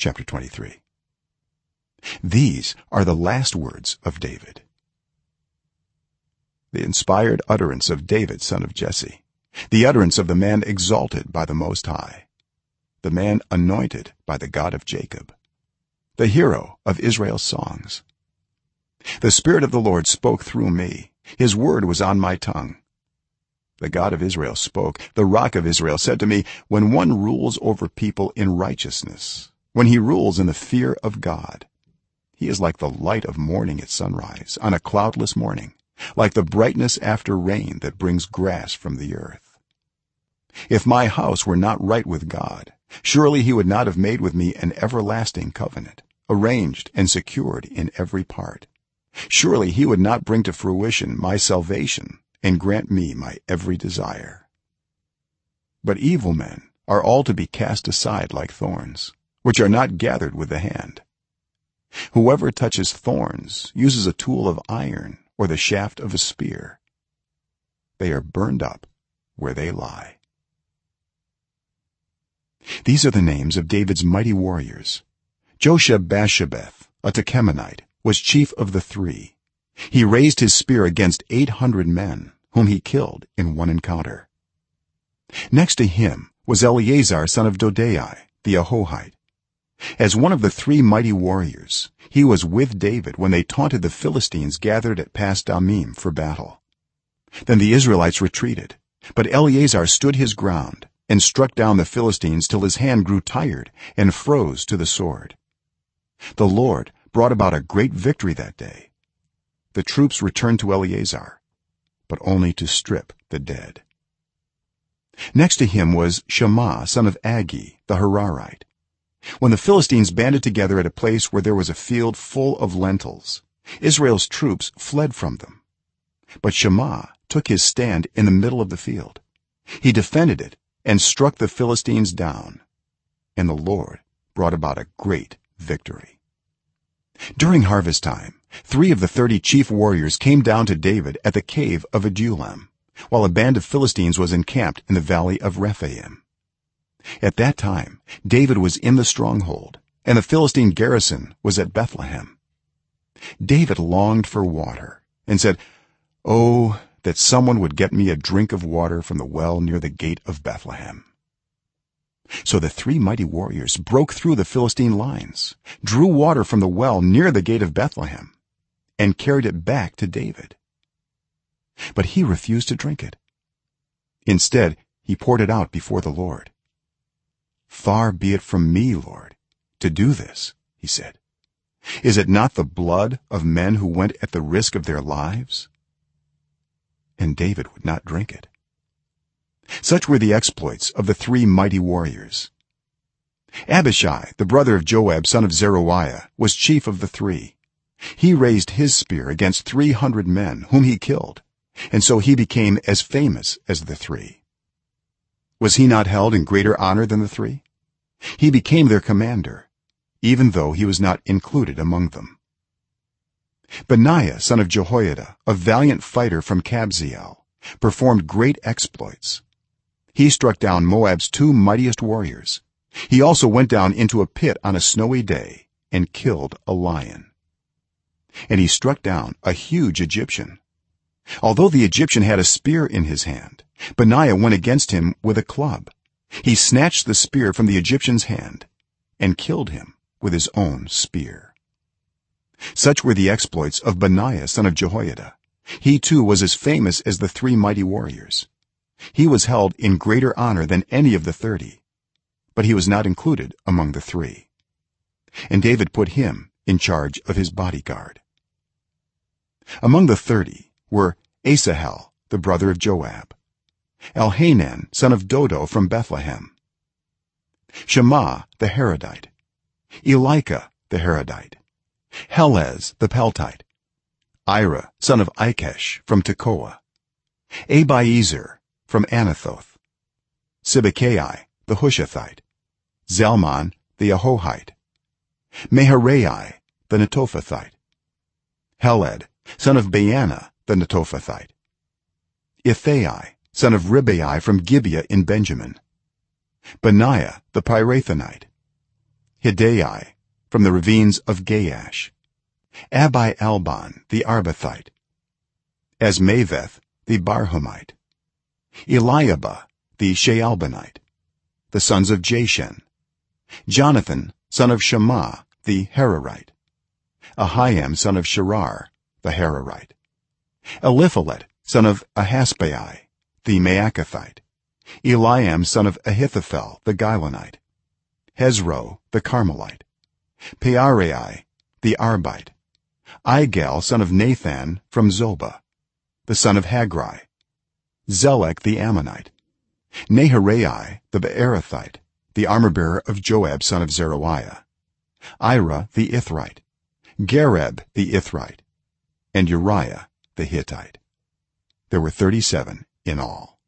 chapter 23 these are the last words of david. The inspired utterance of david son of jesse. The utterance of the man exalted by the most high. The man anointed by the god of jacob. The hero of israel's songs. The spirit of the lord spoke through me. His word was on my tongue. The god of israel spoke. The rock of israel said to me when one rules over people in righteousness when he rules in the fear of god he is like the light of morning at sunrise on a cloudless morning like the brightness after rain that brings grass from the earth. If my house were not right with god surely he would not have made with me an everlasting covenant arranged and secured in every part. Surely he would not bring to fruition my salvation and grant me my every desire. But evil men are all to be cast aside like thorns which are not gathered with the hand. Whoever touches thorns uses a tool of iron or the shaft of a spear. They are burned up where they lie. These are the names of david's mighty warriors. Josheb-basshebeth a tahkemonite was chief of the 3 he raised his spear against 800 men whom he killed in one encounter. Next to him was eleazar son of dodai the ahohite as one of the three mighty warriors he was with david when they taunted the philistines gathered at pasdammim for battle. Then the israelites retreated but eleazar stood his ground and struck down the philistines till his hand grew tired and froze to the sword. The lord brought about a great victory that day. The troops returned to eleazar but only to strip the dead. Next to him was shammah son of agee the hararite when the philistines banded together at a place where there was a field full of lentils israel's troops fled from them. But shammah took his stand in the middle of the field. He defended it and struck the philistines down and the lord brought about a great victory. During harvest time 3 of the 30 chief warriors came down to david at the cave of adullam while a band of philistines was encamped in the valley of rephaim at that time david was in the stronghold and the philistine garrison was at bethlehem. David longed for water and said oh that someone would get me a drink of water from the well near the gate of bethlehem. So the three mighty warriors broke through the philistine lines drew water from the well near the gate of bethlehem and carried it back to david. But he refused to drink it. Instead he poured it out before the lord far be it from me lord to do this he said. Is it not the blood of men who went at the risk of their lives? And david would not drink it. Such were the exploits of the three mighty warriors. Abishai the brother of joab son of zeruiah was chief of the 3 he raised his spear against 300 men whom he killed and so he became as famous as the 3 was he not held in greater honor than the 3 he became their commander even though he was not included among them. Benaiah son of jehoiada a valiant fighter from kabzeel performed great exploits. He struck down moab's two mightiest warriors. He also went down into a pit on a snowy day and killed a lion. And he struck down a huge egyptian. Although the egyptian had a spear in his hand benaiah went against him with a club. He snatched the spear from the egyptian's hand and killed him with his own spear. Such were the exploits of benaiah son of jehoiada. He too was as famous as the three mighty warriors. He was held in greater honor than any of the 30 but he was not included among the 3 and david put him in charge of his bodyguard. Among the 30 were asahel the brother of joab elhanan son of dodo from bethlehem. Shammah the harodite. Elika the harodite. Helez the paltite. Ira son of ikkesh from tekoa. Abiezer from anathoth. Sibbekai the hushathite. Zalmon the ahohite. Maharai the netophathite heled son of baanah the netophathite ithai son of ribai from gibeah in benjamin benaiah the pirathonite hiddai from the ravines of gaash abi albon the arbathite azmaveth the barhumite eliahba the shaalbonite the sons of jashen jonathan son of shammah the hararite ahiam son of sharar the hararite eliphelet son of ahasbai the maacathite eliam son of ahithophel the gilonite hezro the carmelite paarai the arbite igal son of nathan from zobah the son of hagri zelek the ammonite naharai the beerothite the armor-bearer of joab son of zeruiah ira the ithrite gareb the ithrite and uriah the hittite. There were 37 in all